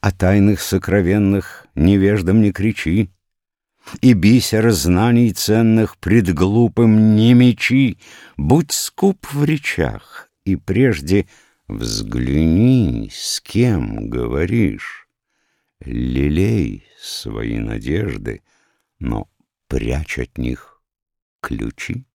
О тайных сокровенных невеждам не кричи, И бисер знаний ценных пред глупым не мечи. Будь скуп в речах, и прежде взгляни, с кем говоришь. Лелей свои надежды, но прячь от них ключи.